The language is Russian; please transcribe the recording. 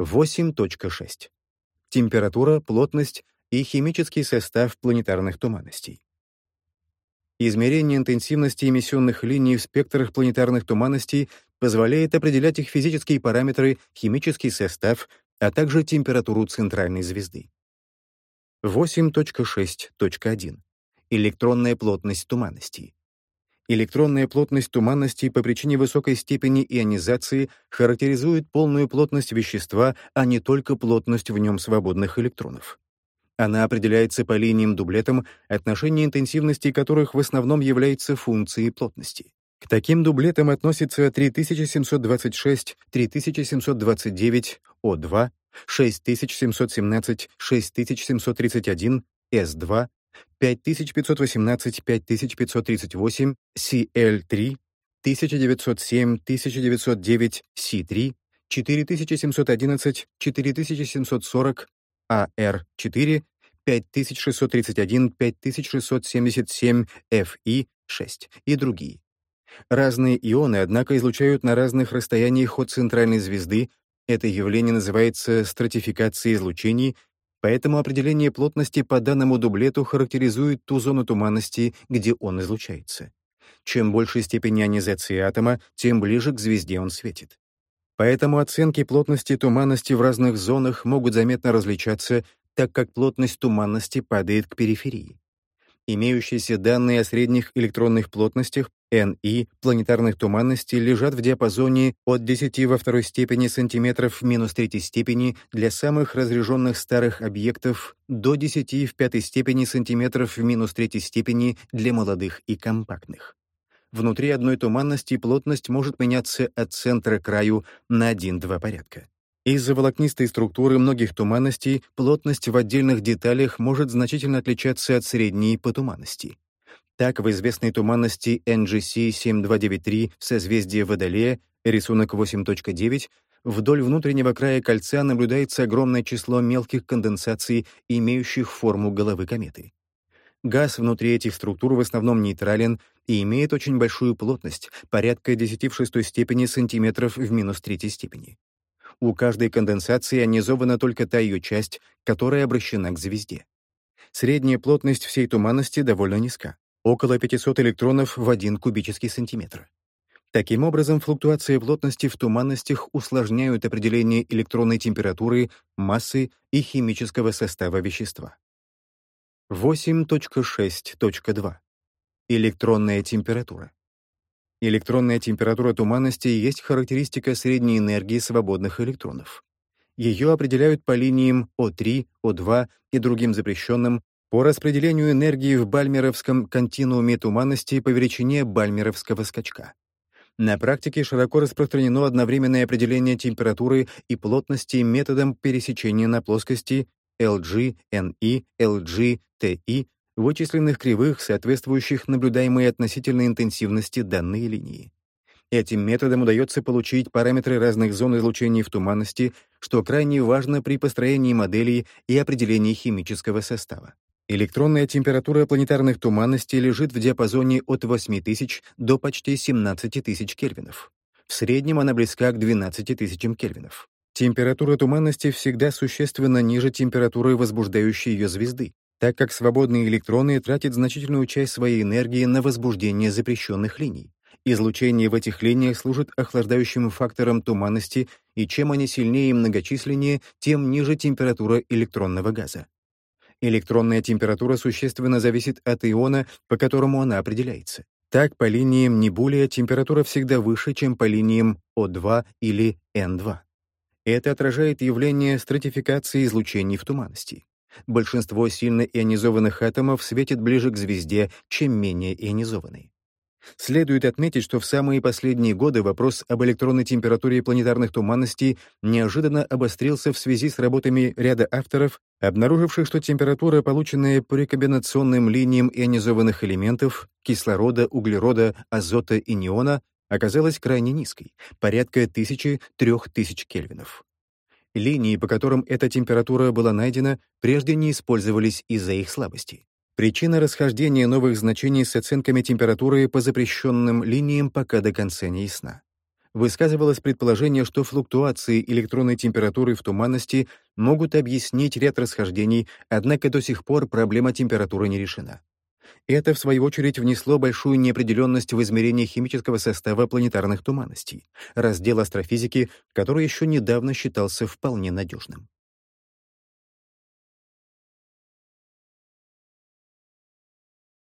8.6. Температура, плотность и химический состав планетарных туманностей. Измерение интенсивности эмиссионных линий в спектрах планетарных туманностей позволяет определять их физические параметры, химический состав, а также температуру центральной звезды. 8.6.1. Электронная плотность туманностей. Электронная плотность туманности по причине высокой степени ионизации характеризует полную плотность вещества, а не только плотность в нем свободных электронов. Она определяется по линиям-дублетам, отношение интенсивности которых в основном является функцией плотности. К таким дублетам относятся 3726, 3729, О2, 6717, 6731, С2, 5518, 5538, CL3, 1907, 1909, C3, 4711, 4740, AR4, 5631, 5677, FI6 и другие. Разные ионы, однако, излучают на разных расстояниях от центральной звезды. Это явление называется стратификацией излучений, поэтому определение плотности по данному дублету характеризует ту зону туманности, где он излучается. Чем больше степень ионизации атома, тем ближе к звезде он светит. Поэтому оценки плотности туманности в разных зонах могут заметно различаться, так как плотность туманности падает к периферии. Имеющиеся данные о средних электронных плотностях НИ планетарных туманностей лежат в диапазоне от 10 во второй степени сантиметров в минус третьей степени для самых разряженных старых объектов до 10 в пятой степени сантиметров в минус третьей степени для молодых и компактных. Внутри одной туманности плотность может меняться от центра к краю на 1-2 порядка. Из-за волокнистой структуры многих туманностей плотность в отдельных деталях может значительно отличаться от средней по туманности. Так, в известной туманности NGC 7293 созвездие Водолея, рисунок 8.9, вдоль внутреннего края кольца наблюдается огромное число мелких конденсаций, имеющих форму головы кометы. Газ внутри этих структур в основном нейтрален и имеет очень большую плотность, порядка 10 в шестой степени сантиметров в минус третьей степени. У каждой конденсации ионизована только та ее часть, которая обращена к звезде. Средняя плотность всей туманности довольно низка — около 500 электронов в 1 кубический сантиметр. Таким образом, флуктуации плотности в туманностях усложняют определение электронной температуры, массы и химического состава вещества. 8.6.2. Электронная температура. Электронная температура туманности есть характеристика средней энергии свободных электронов. Ее определяют по линиям О3, О2 и другим запрещенным по распределению энергии в бальмеровском континууме туманности по величине бальмеровского скачка. На практике широко распространено одновременное определение температуры и плотности методом пересечения на плоскости LG, NI, LG, TI, вычисленных кривых, соответствующих наблюдаемой относительной интенсивности данной линии. Этим методом удается получить параметры разных зон излучений в туманности, что крайне важно при построении моделей и определении химического состава. Электронная температура планетарных туманностей лежит в диапазоне от 8000 до почти 17000 кельвинов. В среднем она близка к 12 тысячам кельвинов. Температура туманности всегда существенно ниже температуры возбуждающей ее звезды, так как свободные электроны тратят значительную часть своей энергии на возбуждение запрещенных линий. Излучение в этих линиях служит охлаждающим фактором туманности, и чем они сильнее и многочисленнее, тем ниже температура электронного газа. Электронная температура существенно зависит от иона, по которому она определяется. Так, по линиям Небулия температура всегда выше, чем по линиям О2 или N2. Это отражает явление стратификации излучений в туманности. Большинство сильно ионизованных атомов светит ближе к звезде, чем менее ионизованные. Следует отметить, что в самые последние годы вопрос об электронной температуре планетарных туманностей неожиданно обострился в связи с работами ряда авторов, обнаруживших, что температура, полученная по рекомбинационным линиям ионизованных элементов — кислорода, углерода, азота и неона, оказалась крайне низкой, порядка 1000-3000 кельвинов. Линии, по которым эта температура была найдена, прежде не использовались из-за их слабости. Причина расхождения новых значений с оценками температуры по запрещенным линиям пока до конца не ясна. высказывалось предположение, что флуктуации электронной температуры в туманности могут объяснить ряд расхождений, однако до сих пор проблема температуры не решена. Это, в свою очередь, внесло большую неопределенность в измерение химического состава планетарных туманностей, раздел астрофизики, который еще недавно считался вполне надежным.